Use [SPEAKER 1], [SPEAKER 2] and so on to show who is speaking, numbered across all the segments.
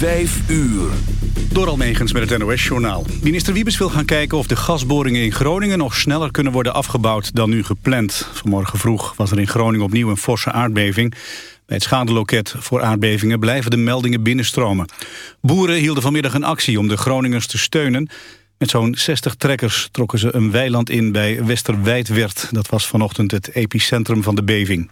[SPEAKER 1] Vijf uur.
[SPEAKER 2] Door Almegens met het NOS-journaal. Minister Wiebes wil gaan kijken of de gasboringen in Groningen... nog sneller kunnen worden afgebouwd dan nu gepland. Vanmorgen vroeg was er in Groningen opnieuw een forse aardbeving. Bij het schadeloket voor aardbevingen blijven de meldingen binnenstromen. Boeren hielden vanmiddag een actie om de Groningers te steunen. Met zo'n 60 trekkers trokken ze een weiland in bij Westerwijdwerd. Dat was vanochtend het epicentrum van de beving.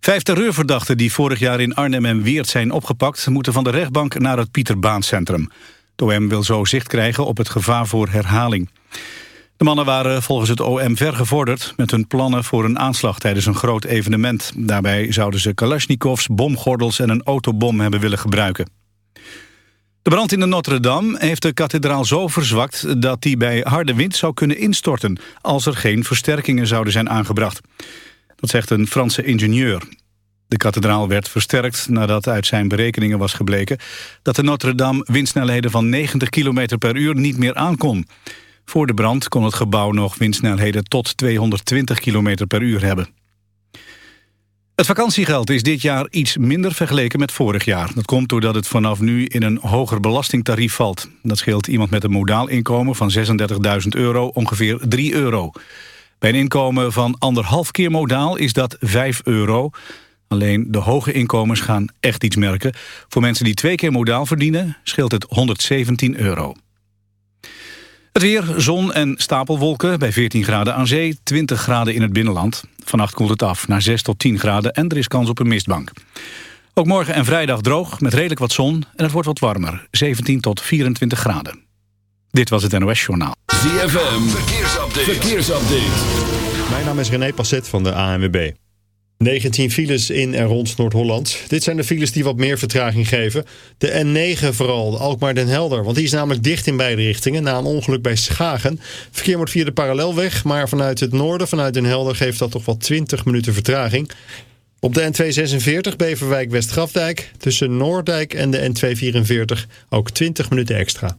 [SPEAKER 2] Vijf terreurverdachten die vorig jaar in Arnhem en Weert zijn opgepakt... moeten van de rechtbank naar het Pieterbaancentrum. De OM wil zo zicht krijgen op het gevaar voor herhaling. De mannen waren volgens het OM vergevorderd met hun plannen voor een aanslag tijdens een groot evenement. Daarbij zouden ze kalasjnikovs, bomgordels en een autobom hebben willen gebruiken. De brand in de Notre-Dame heeft de kathedraal zo verzwakt dat die bij harde wind zou kunnen instorten als er geen versterkingen zouden zijn aangebracht. Dat zegt een Franse ingenieur. De kathedraal werd versterkt nadat uit zijn berekeningen was gebleken... dat de Notre-Dame windsnelheden van 90 km per uur niet meer aankon. Voor de brand kon het gebouw nog windsnelheden tot 220 km per uur hebben. Het vakantiegeld is dit jaar iets minder vergeleken met vorig jaar. Dat komt doordat het vanaf nu in een hoger belastingtarief valt. Dat scheelt iemand met een modaal inkomen van 36.000 euro ongeveer 3 euro. Bij een inkomen van anderhalf keer modaal is dat 5 euro. Alleen de hoge inkomens gaan echt iets merken. Voor mensen die twee keer modaal verdienen scheelt het 117 euro. Het weer, zon en stapelwolken bij 14 graden aan zee, 20 graden in het binnenland. Vannacht koelt het af naar 6 tot 10 graden en er is kans op een mistbank. Ook morgen en vrijdag droog met redelijk wat zon en het wordt wat warmer, 17 tot 24 graden. Dit was het NOS Journaal.
[SPEAKER 1] ZFM, verkeersupdate. verkeersupdate.
[SPEAKER 3] Mijn naam is René Passet van de ANWB. 19 files in en rond Noord-Holland. Dit zijn de files die wat meer vertraging geven. De N9 vooral, Alkmaar den Helder. Want die is namelijk dicht in beide richtingen na een ongeluk bij Schagen. Verkeer wordt via de parallelweg, maar vanuit het noorden, vanuit den Helder... geeft dat toch wel 20 minuten vertraging. Op de N246 Beverwijk-West-Grafdijk... tussen Noordijk en de N244 ook 20 minuten extra.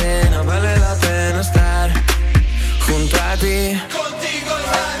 [SPEAKER 4] Contigo estaré.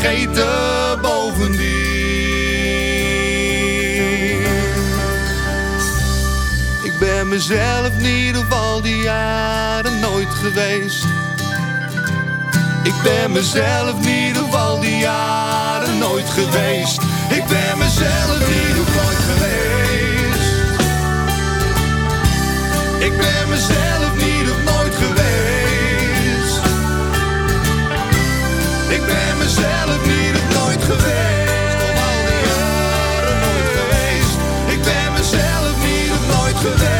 [SPEAKER 5] vergeten. Bovendien. Ik ben mezelf niet op al die jaren nooit geweest. Ik ben mezelf niet op al die jaren nooit geweest. Ik ben mezelf niet nooit geweest. Ik ben mezelf Ik ben mezelf niet op nooit geweest. Al die jaren nooit geweest. Ik ben mezelf niet op nooit geweest.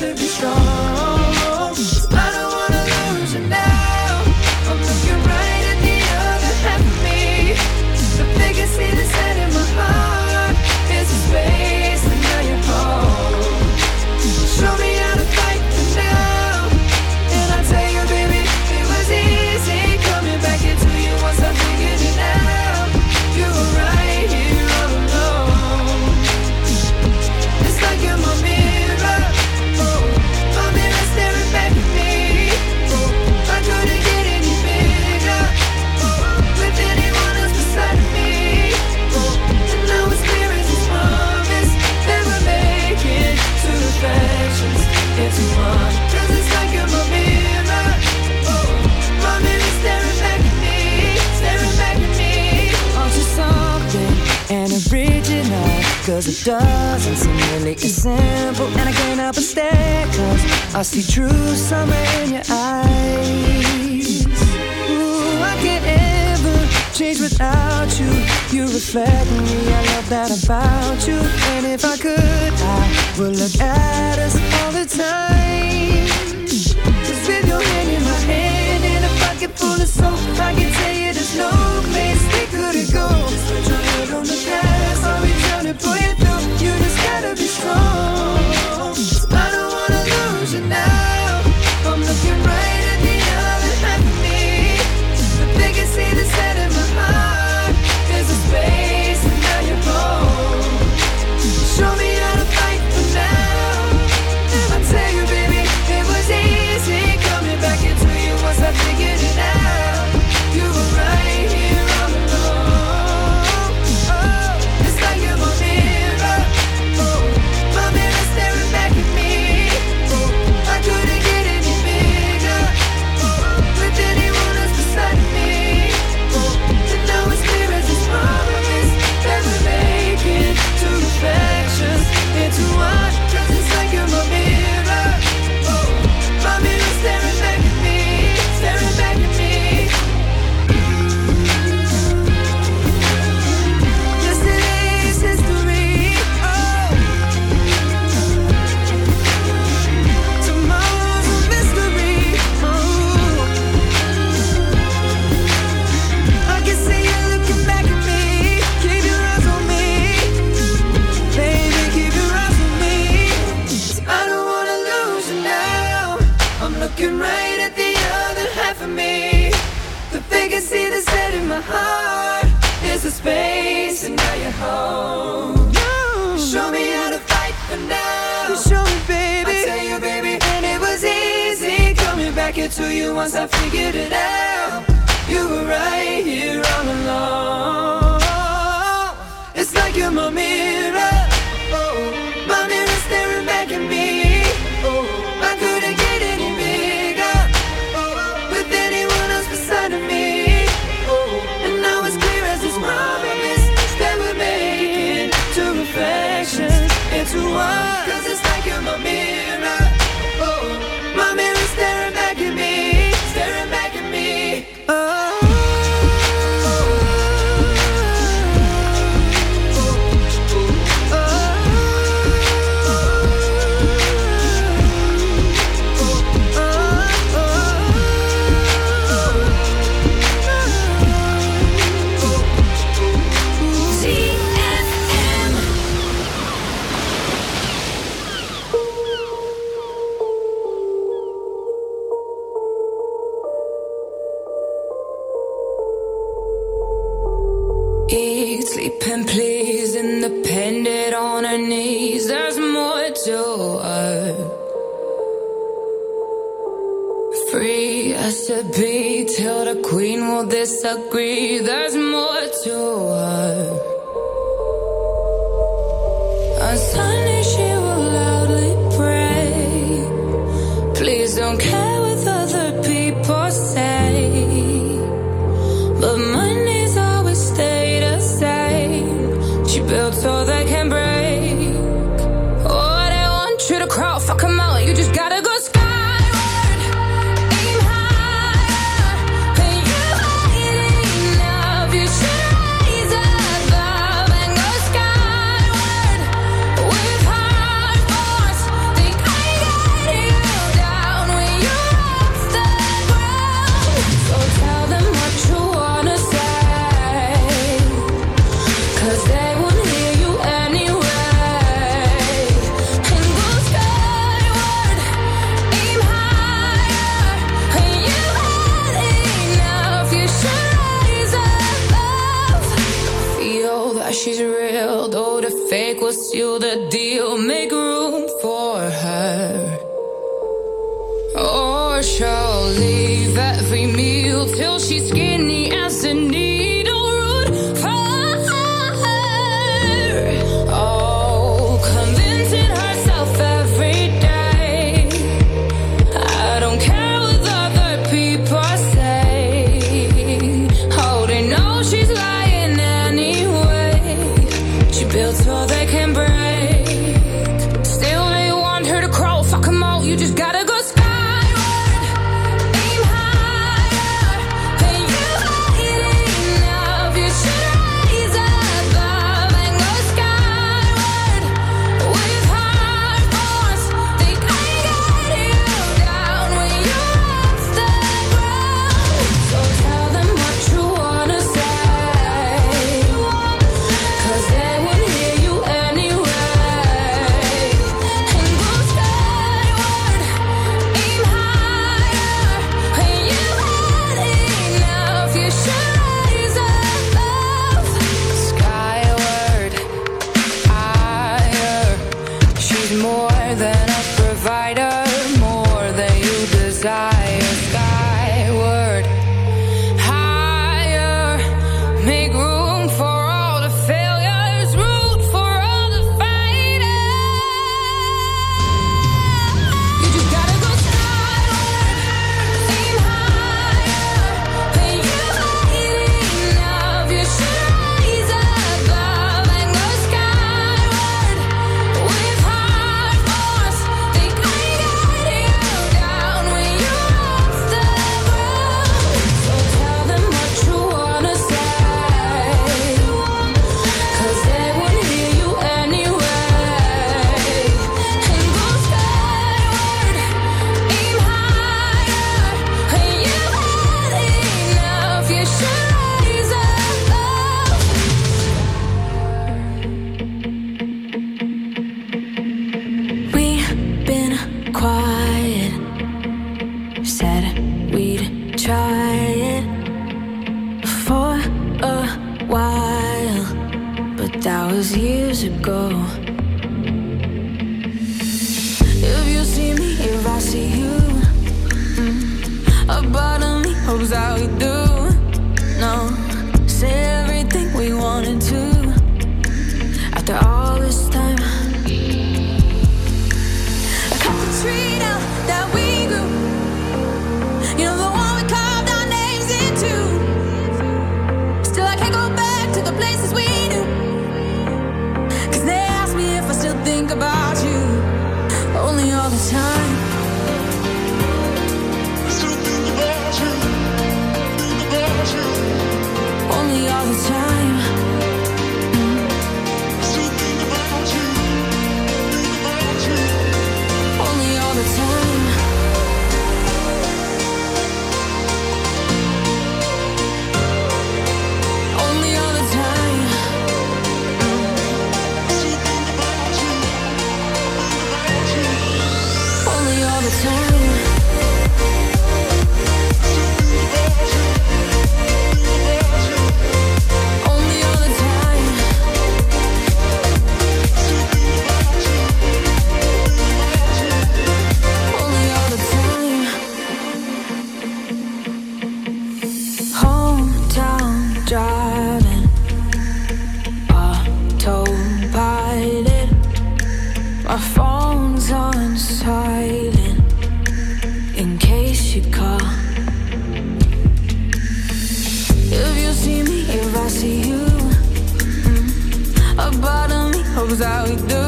[SPEAKER 6] goes out the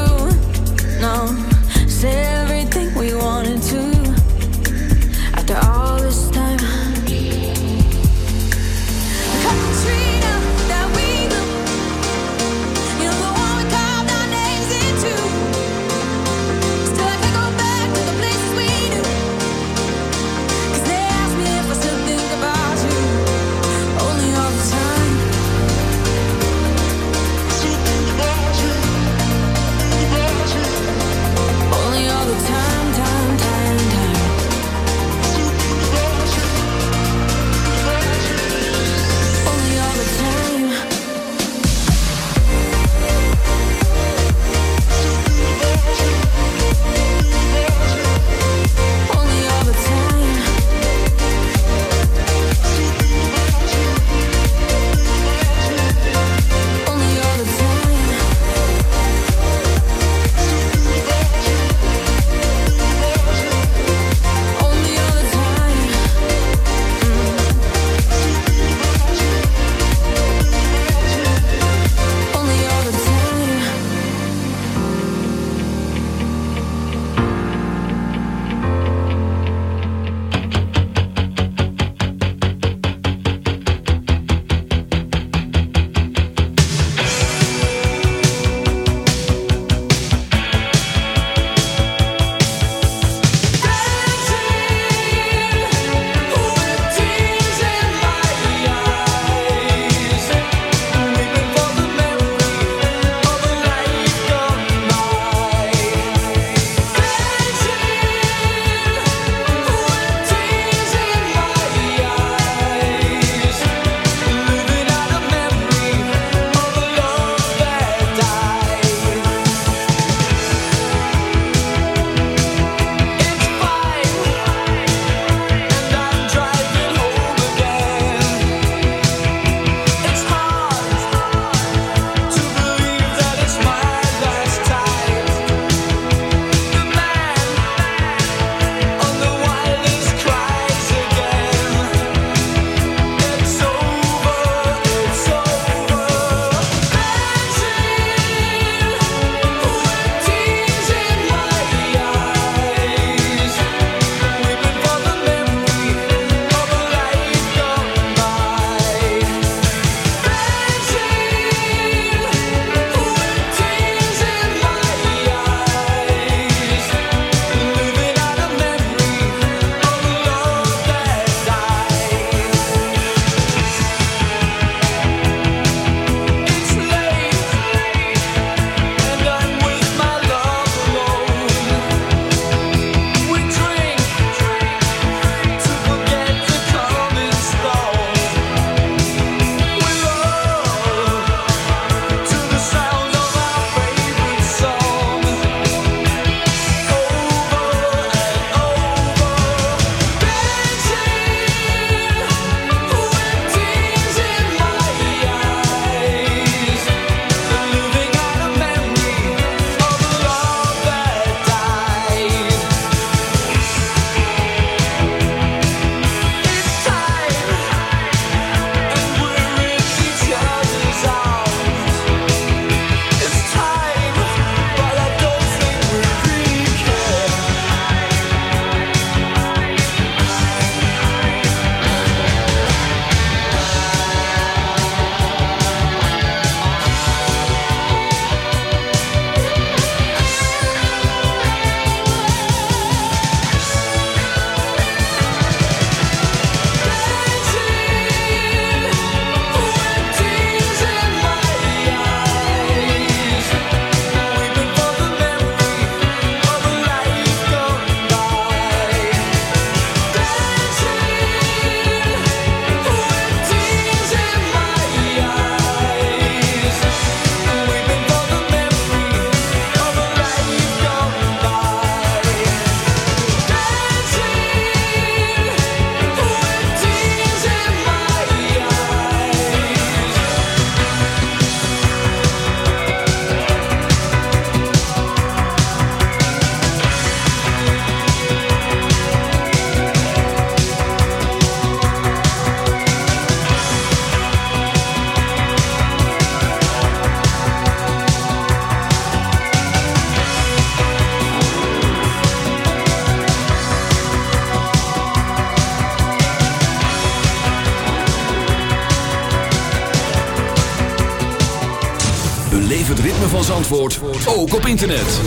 [SPEAKER 1] Zandvoort, ook op internet.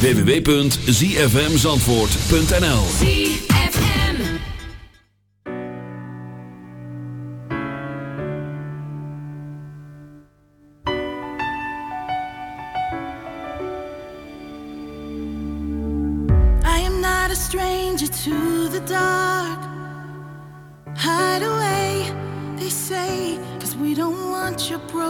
[SPEAKER 1] www.zfmzandvoort.nl
[SPEAKER 7] I am not a stranger to the dark. Hide away, they say, cause we don't want your broken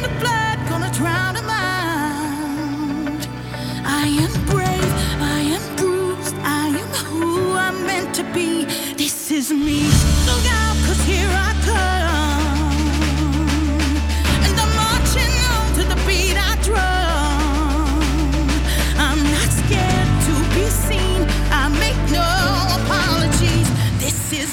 [SPEAKER 7] is me. Look out, cause here I come. And I'm marching on to the beat I drum. I'm not scared to be seen. I make no apologies. This is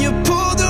[SPEAKER 8] you
[SPEAKER 6] pulled the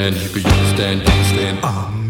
[SPEAKER 8] you could stand, stand, stand.
[SPEAKER 1] Um.